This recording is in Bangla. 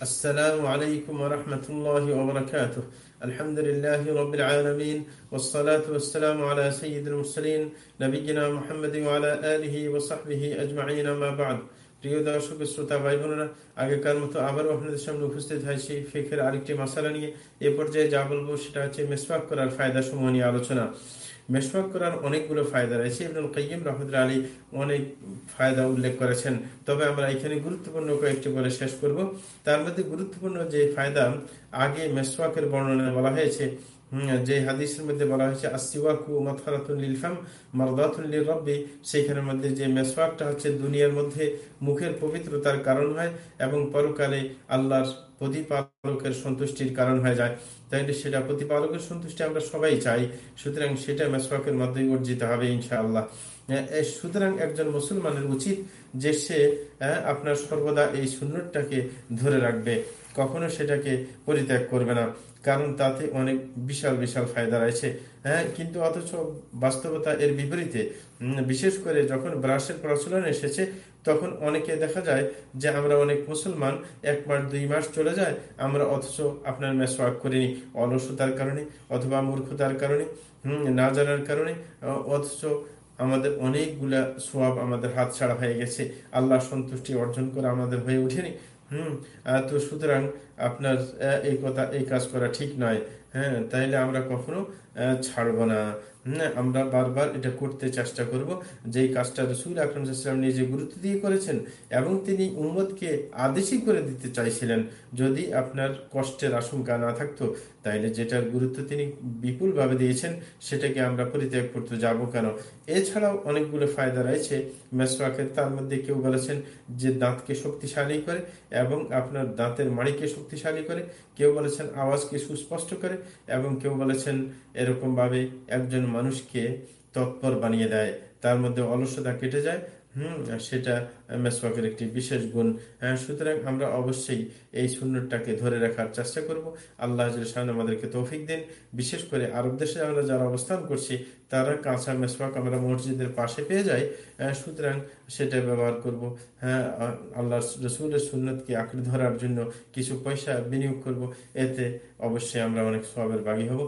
السلام عليكم ورحمة الله وبركاته الحمد لله رب العالمين والصلاة والسلام على سيد المرسلين نبينا محمد وعلى آله وصحبه أجمعين ما بعد প্রিয় দর্শক শ্রোতা ভাই বোনেরা আগেকার মতো আবারও আপনাদের সামনে উপস্থিত হয়েছি ফেকের আরেকটি মশালা নিয়ে এ পর্যায়ে যা বলবো সেটা হচ্ছে মেসওয়াক করার ফায়দা সমূহ নিয়ে আলোচনা মেসওয়াক করার অনেকগুলো ফায়দা রয়েছে। ইবনুল কাইম রহমদুল্লা আলী অনেক ফায়দা উল্লেখ করেছেন। তবে আমরা এখানে গুরুত্বপূর্ণ কয়েকটি বলে শেষ করব। তার মধ্যে গুরুত্বপূর্ণ যে ফায়দা আগে মেসওয়াকের বর্ণনা বলা হয়েছে যে হাদিসের মধ্যে বলা হয়েছে আসিওয়াকু মাথারাতুল্লিলফাম মারদাতুল্লিল রব্বি। সেইখানের মধ্যে যে মেসওয়াকটা হচ্ছে দুনিয়ার মধ্যে মুখের পবিত্রতার কারণ হয় এবং পরকালে আল্লাহর প্রতিপালকের সন্তুষ্টির কারণ হয়ে যায়। তাইলে সেটা প্রতিপালকের সন্তুষ্টি আমরা সবাই চাই, সুতরাং সেটা মেসওয়াকের মাধ্যমে অর্জিত হবে ইনশাআল্লাহ। সুতরাং একজন মুসলমানের উচিত যে সে আপনার সর্বদা এই সুন্নতটাকে ধরে রাখবে। কখনো সেটাকে পরিত্যাগ করবে না। কারণ তাতে অনেক বিশাল বিশাল ফায়দা রয়েছে। হ্যাঁ কিন্তু অথচ বাস্তবতা এর বিপরীতে বিশেষ করে যখন ব্রাশের প্রচলন এসেছে, তখন অনেকে দেখা যায় যে আমরা অনেক মুসলমান, এক মাস, দুই মাস চলে যায়, আমরা অথচ আপনার মেসওয়াক করিনি, অলসতার কারণে অথবা মূর্খতার কারণে না জানার কারণে অথচ আমাদের অনেকগুলা সোয়াব আমাদের হাত ছাড়া হয়ে গেছে। আল্লাহ সন্তুষ্টি অর্জন করে আমাদের হয়ে ওঠেনি। হুম তো সুতরাং আপনার এই কথা, এই কাজ করা ঠিক নয়। হ্যাঁ তাইলে আমরা কখনো ছাড়বো না। আমরা বারবার এটা করতে চেষ্টা করব। যে কাজটা রসুল আকরম নিজে গুরুত্ব দিয়ে করেছেন এবং তিনি উম্মদকে আদেশই করে দিতে চাইছিলেন, যদি আপনার কষ্টের আশঙ্কা না থাকতো, তাইলে যেটার গুরুত্ব তিনি বিপুলভাবে দিয়েছেন, সেটাকে আমরা পরিত্যাগ করতে যাব কেন? এছাড়াও অনেকগুলো ফায়দা রয়েছে। মেসওয়াকের তার মধ্যে কেউ বলেছেন যে, দাঁতকে শক্তিশালী করে এবং আপনার দাঁতের মাড়িকে শক্তিশালী করে, কেউ বলেছেন আওয়াজকে সুস্পষ্ট করে এবং কেউ বলেছেন এরকম ভাবে একজন মানুষকে তৎপর বানিয়ে দেয়। তার মধ্যে অলসতা কেটে যায় সেটা মেসওয়াকের একটি বিশেষ গুণ। সুতরাং আমরা অবশ্যই এই ধরে রাখার চেষ্টা করব। আল্লাহ আমাদেরকে তৌফিক দিন। বিশেষ করে আরব দেশে আমরা যারা অবস্থান করছি, তারা কাঁচা মেসওয়াক আমরা মসজিদের পাশে পেয়ে যাই। সুতরাং সেটা ব্যবহার করব। হ্যাঁ আল্লাহ রসুলের সুন্নতকে আঁকড়ে ধরার জন্য কিছু পয়সা বিনিয়োগ করব। এতে অবশ্যই আমরা অনেক সবের বাগি হব।